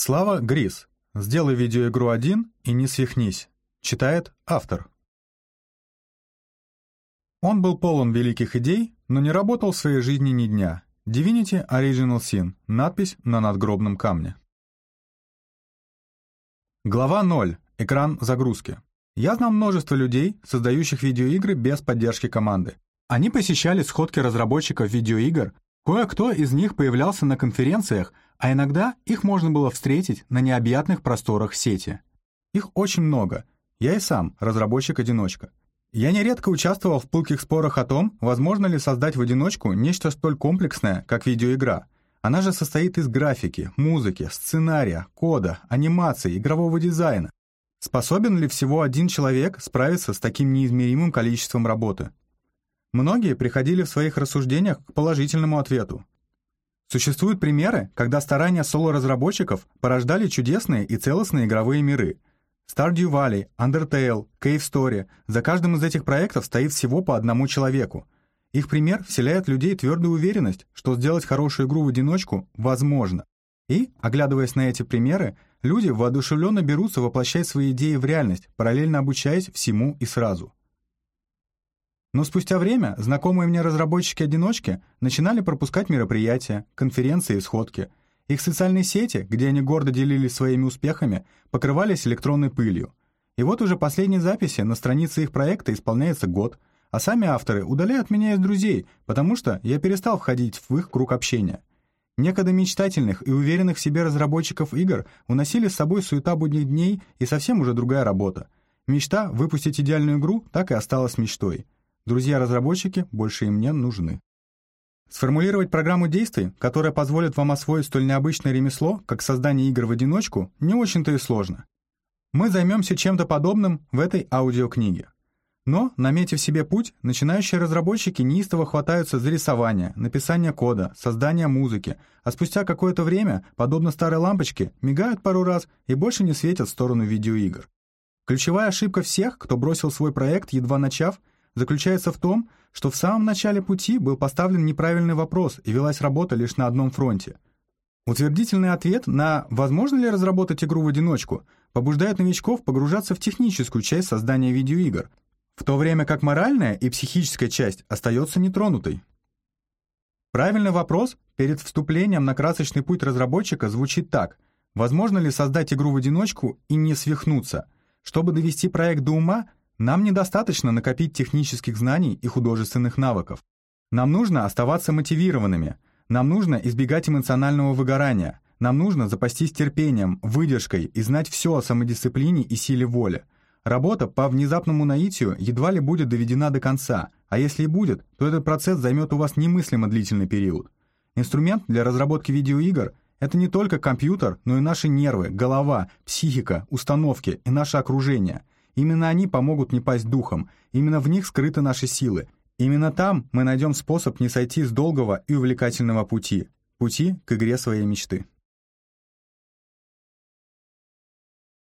Слава Грис. Сделай видеоигру один и не свихнись. Читает автор. Он был полон великих идей, но не работал в своей жизни ни дня. Divinity Original Sin. Надпись на надгробном камне. Глава 0. Экран загрузки. Я знал множество людей, создающих видеоигры без поддержки команды. Они посещали сходки разработчиков видеоигр, кое-кто из них появлялся на конференциях, а иногда их можно было встретить на необъятных просторах сети. Их очень много. Я и сам разработчик-одиночка. Я нередко участвовал в пылких спорах о том, возможно ли создать в одиночку нечто столь комплексное, как видеоигра. Она же состоит из графики, музыки, сценария, кода, анимации, игрового дизайна. Способен ли всего один человек справиться с таким неизмеримым количеством работы? Многие приходили в своих рассуждениях к положительному ответу. Существуют примеры, когда старания соло-разработчиков порождали чудесные и целостные игровые миры. Stardew Valley, Undertale, Cave Story — за каждым из этих проектов стоит всего по одному человеку. Их пример вселяет людей твердую уверенность, что сделать хорошую игру в одиночку возможно. И, оглядываясь на эти примеры, люди воодушевленно берутся воплощать свои идеи в реальность, параллельно обучаясь всему и сразу. Но спустя время знакомые мне разработчики-одиночки начинали пропускать мероприятия, конференции и сходки. Их социальные сети, где они гордо делились своими успехами, покрывались электронной пылью. И вот уже последние записи на странице их проекта исполняется год, а сами авторы удаляют меня из друзей, потому что я перестал входить в их круг общения. Некогда мечтательных и уверенных в себе разработчиков игр уносили с собой суета будних дней и совсем уже другая работа. Мечта выпустить идеальную игру так и осталась мечтой. Друзья-разработчики больше им не нужны. Сформулировать программу действий, которая позволит вам освоить столь необычное ремесло, как создание игр в одиночку, не очень-то и сложно. Мы займемся чем-то подобным в этой аудиокниге. Но, наметив себе путь, начинающие разработчики неистово хватаются за рисование, написание кода, создание музыки, а спустя какое-то время, подобно старой лампочке, мигают пару раз и больше не светят в сторону видеоигр. Ключевая ошибка всех, кто бросил свой проект, едва начав, заключается в том, что в самом начале пути был поставлен неправильный вопрос и велась работа лишь на одном фронте. Утвердительный ответ на «возможно ли разработать игру в одиночку» побуждает новичков погружаться в техническую часть создания видеоигр, в то время как моральная и психическая часть остается нетронутой. Правильный вопрос перед вступлением на красочный путь разработчика звучит так «Возможно ли создать игру в одиночку и не свихнуться?» Чтобы довести проект до ума, нам недостаточно накопить технических знаний и художественных навыков. Нам нужно оставаться мотивированными, нам нужно избегать эмоционального выгорания, нам нужно запастись терпением, выдержкой и знать все о самодисциплине и силе воли. Работа по внезапному наитию едва ли будет доведена до конца, а если и будет, то этот процесс займет у вас немыслимо длительный период. Инструмент для разработки видеоигр — это не только компьютер, но и наши нервы, голова, психика, установки и наше окружение — Именно они помогут не пасть духом, именно в них скрыты наши силы. Именно там мы найдем способ не сойти с долгого и увлекательного пути, пути к игре своей мечты.